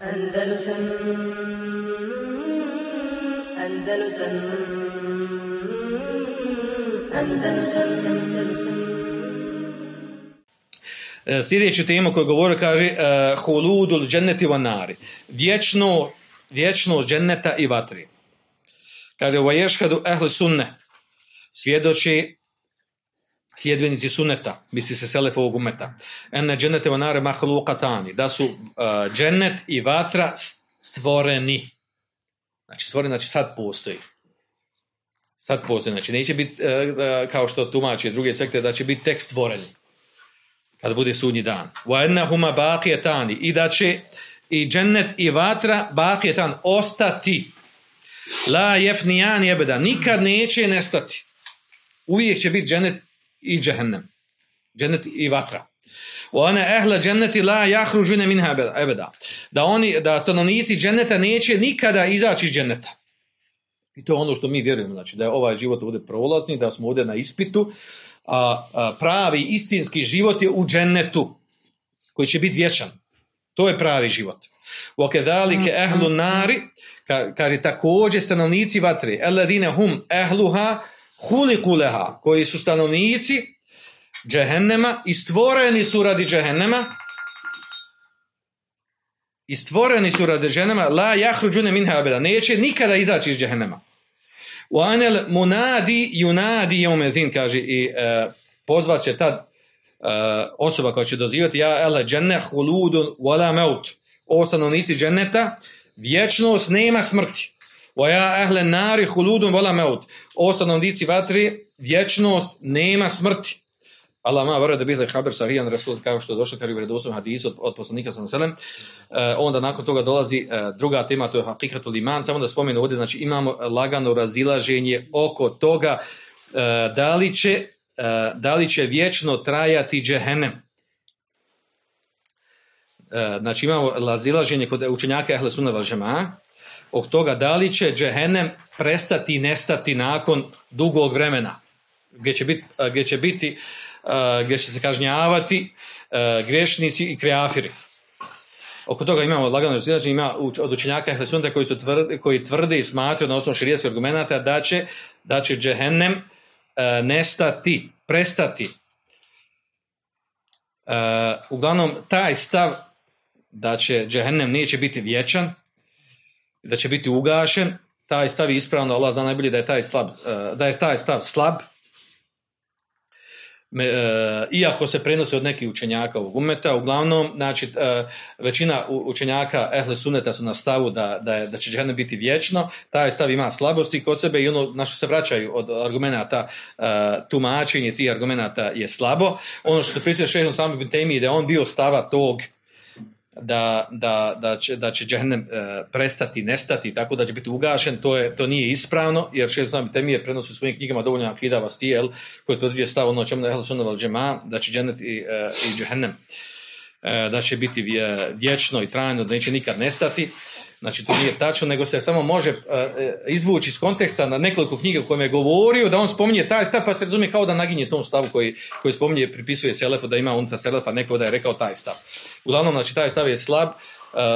Andalusam Andalusam Andalusam Andalusam E, Sljedeću temu koju govori kaže e, huludul dženneti vanari. Vječno, vječnost dženneta i vatri. Kaže u ješhadu ehli sunne. Svjedoči sljedbenici sunneta, misli se selefovog umeta. Ene džennete vanare mahlukatani. Da su uh, džennet i vatra stvoreni. Znači stvoreni, znači sad postoji. Sad postoji. Znači neće biti e, e, kao što tumači druge sekte da će biti tek stvoreni kada bude sudnji dan. Wa ennahuma baqijetani i da će i džennet i vatra baqijetan ostati. La jefnijani ebeda. Nikad neće nestati. Uvijek će biti džennet i džehennem. Džennet i vatra. Ana ehla dženneti la jahruđune minha ebeda. Da oni, da stanovnici dženneta neće nikada izaći iz dženneta. I to je ono što mi vjerujemo, znači da je ovaj život ovdje prolazni, da smo ovdje na ispitu, a, a pravi istinski život je u džennetu koji će biti vječan. To je pravi život. Vokedalike ehlu nari, ka- kaže također stanovnici vatre, eladine hum ehluha hulikuleha, koji su stanovnici džehennema i stvoreni su radi džehennema i stvoreni su radi džehennema la jahruđune minha abeda, neće nikada izaći iz džehennema. U anel munadi yunadi yomezin, kaže i e, pozvat će tad e, osoba koja će dozivati ja ele dženne huludun wala maut. O stanovnici dženneta, vječnost nema smrti. Wa ja ehle nari huludun wala maut. O stanovnici vatri, vječnost nema smrti. Allah ma vara da bihle haber sahijan rasul kao što je došlo kaže u vjerodostojnom hadisu od, od poslanika ve sellem. E, onda nakon toga dolazi e, druga tema to je hakikatul iman samo da spomenu ovdje znači imamo lagano razilaženje oko toga e, da li će e, da li će vječno trajati džehennem znači imamo razilaženje kod učenjaka Ehle Sunna oko toga da li će džehennem prestati i nestati nakon dugog vremena gdje će biti, gdje će biti gdje će se kažnjavati grešnici i kreafiri. Oko toga imamo lagano razilaženje, ima od učenjaka Ehle Sunneta koji, su tvrde, koji tvrde i smatraju na osnovu širijetskih argumenata da će, da će džehennem nestati, prestati. Uglavnom, taj stav da će džehennem neće biti vječan, da će biti ugašen, taj stav je ispravno, Allah zna najbolje da je taj, slab, uh, da je taj stav slab, me, e, iako se prenosi od nekih učenjaka ovog umeta, uglavnom, znači, e, većina učenjaka ehle suneta su na stavu da, da, je, da će džehennem biti vječno, taj stav ima slabosti kod sebe i ono na što se vraćaju od argumenata, e, tumačenje tih argumenata je slabo. Ono što se prisuje šehnom sami bin Temi, da je on bio stava tog da, da, da, će, da će džehennem e, prestati, nestati, tako da će biti ugašen, to, je, to nije ispravno, jer šehr Islam Temije prenosi u svojim knjigama dovoljno akida vastijel, koji potvrđuje stav ono čemu je Ehl Sunnah džema, da će džennet i, e, i džehennem da će biti vje- vječno i trajno, da neće nikad nestati. Znači to nije tačno, nego se samo može e, e, izvući iz konteksta na nekoliko knjiga u kojem je govorio da on spominje taj stav, pa se razumije kao da naginje tom stavu koji, koji spominje, pripisuje Selefu, da ima unutar Selefa neko da je rekao taj stav. Uglavnom, znači, taj stav je slab, e,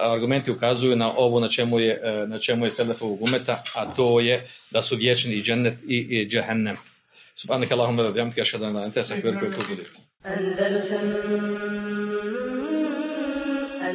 argumenti ukazuju na ovo na čemu je, e, na čemu je Selefovog umeta, a to je da su vječni i džennet i, i džehennem. Subhanak Allahumma bihamdika ashhadu an